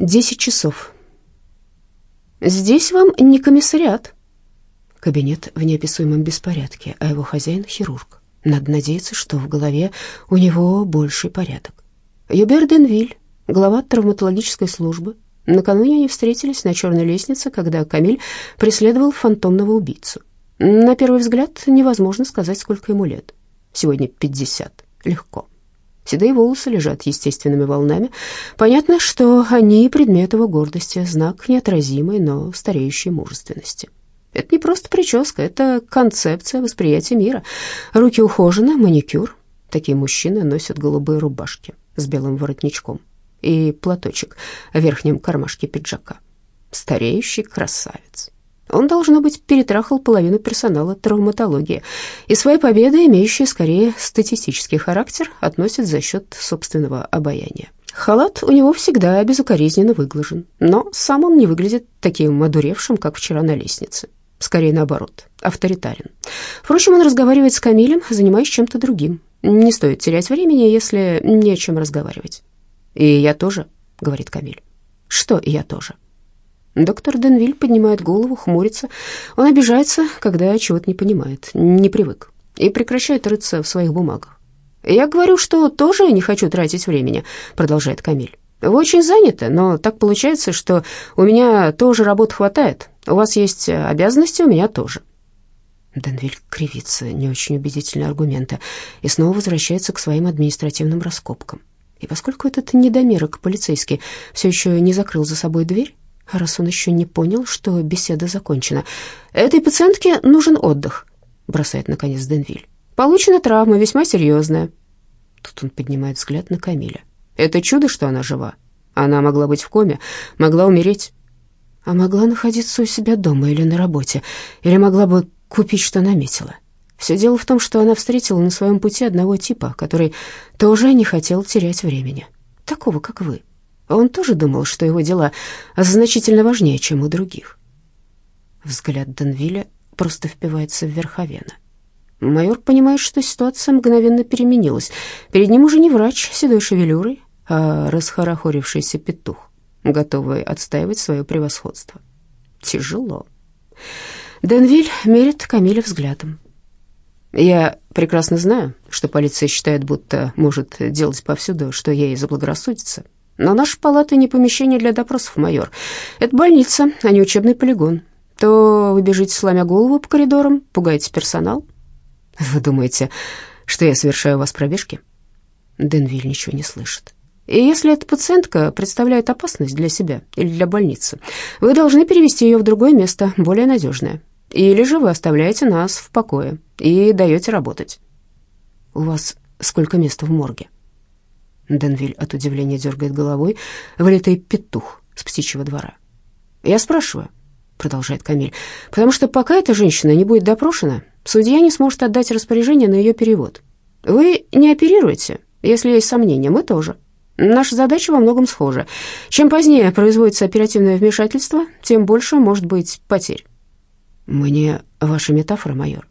Десять часов. Здесь вам не комиссариат. Кабинет в неописуемом беспорядке, а его хозяин — хирург. Надо надеяться, что в голове у него больший порядок. Юбер Денвиль, глава травматологической службы. Накануне они встретились на черной лестнице, когда Камиль преследовал фантомного убийцу. На первый взгляд невозможно сказать, сколько ему лет. Сегодня пятьдесят. Легко. Седые волосы лежат естественными волнами. Понятно, что они предмет его гордости, знак неотразимой, но стареющей мужественности. Это не просто прическа, это концепция восприятия мира. Руки ухожены, маникюр. Такие мужчины носят голубые рубашки с белым воротничком и платочек в верхнем кармашке пиджака. Стареющий красавец. Он, должно быть, перетрахал половину персонала травматологии, и свои победы, имеющие скорее статистический характер, относит за счет собственного обаяния. Халат у него всегда безукоризненно выглажен, но сам он не выглядит таким одуревшим, как вчера на лестнице. Скорее наоборот, авторитарен. Впрочем, он разговаривает с Камилем, занимаясь чем-то другим. Не стоит терять времени, если не о чем разговаривать. «И я тоже», — говорит Камиль. «Что «я тоже»?» Доктор Денвиль поднимает голову, хмурится. Он обижается, когда чего-то не понимает, не привык, и прекращает рыться в своих бумагах. «Я говорю, что тоже не хочу тратить времени», — продолжает Камиль. «Вы очень заняты, но так получается, что у меня тоже работы хватает. У вас есть обязанности, у меня тоже». Денвиль кривится, не очень убедительные аргументы, и снова возвращается к своим административным раскопкам. И поскольку этот недомерок полицейский все еще не закрыл за собой дверь, раз он еще не понял, что беседа закончена. «Этой пациентке нужен отдых», — бросает наконец Денвиль. «Получена травма, весьма серьезная». Тут он поднимает взгляд на Камиля. «Это чудо, что она жива. Она могла быть в коме, могла умереть». А могла находиться у себя дома или на работе, или могла бы купить, что наметила. Все дело в том, что она встретила на своем пути одного типа, который тоже не хотел терять времени. Такого, как вы. Он тоже думал, что его дела значительно важнее, чем у других. Взгляд Денвилля просто впивается в верховена. Майор понимает, что ситуация мгновенно переменилась. Перед ним уже не врач седой шевелюрой, а расхорохорившийся петух, готовый отстаивать свое превосходство. Тяжело. Денвиль мерит Камиля взглядом. «Я прекрасно знаю, что полиция считает, будто может делать повсюду, что ей заблагорассудится. Но наша палата не помещение для допросов, майор. Это больница, а не учебный полигон. То вы бежите, сломя голову по коридорам, пугаете персонал. Вы думаете, что я совершаю у вас пробежки? Денвиль ничего не слышит. И если эта пациентка представляет опасность для себя или для больницы, вы должны перевести ее в другое место, более надежное. Или же вы оставляете нас в покое и даете работать. У вас сколько мест в морге? Денвиль от удивления дергает головой, вылитый петух с птичьего двора. «Я спрашиваю», — продолжает Камиль, «потому что пока эта женщина не будет допрошена, судья не сможет отдать распоряжение на ее перевод. Вы не оперируете, если есть сомнения, мы тоже. Наша задача во многом схожа. Чем позднее производится оперативное вмешательство, тем больше может быть потерь». «Мне ваша метафора, майор.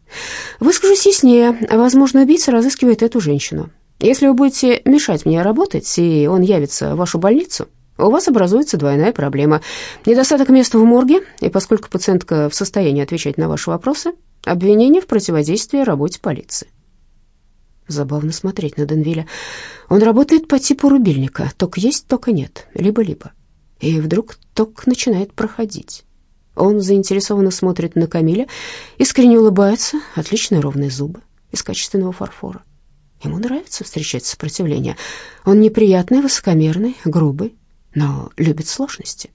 Выскажусь яснее. Возможно, убийца разыскивает эту женщину. Если вы будете мешать мне работать, и он явится в вашу больницу, у вас образуется двойная проблема. Недостаток места в морге, и поскольку пациентка в состоянии отвечать на ваши вопросы, обвинение в противодействии работе полиции. Забавно смотреть на Денвиля. Он работает по типу рубильника. Ток есть, тока нет. Либо-либо. И вдруг ток начинает проходить. Он заинтересованно смотрит на Камиля, искренне улыбается, отличные ровные зубы из качественного фарфора. Ему нравится встречать сопротивление. Он неприятный, высокомерный, грубый, но любит сложности.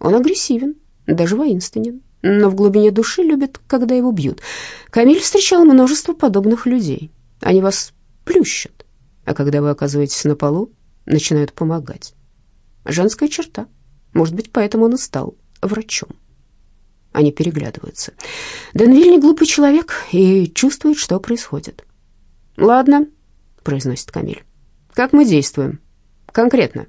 Он агрессивен, даже воинственен, но в глубине души любит, когда его бьют. Камиль встречал множество подобных людей. Они вас плющат, а когда вы оказываетесь на полу, начинают помогать. Женская черта. Может быть, поэтому он и стал врачом. Они переглядываются. Денвиль не глупый человек и чувствует, что происходит. «Ладно», произносит Камиль. «Как мы действуем? Конкретно?»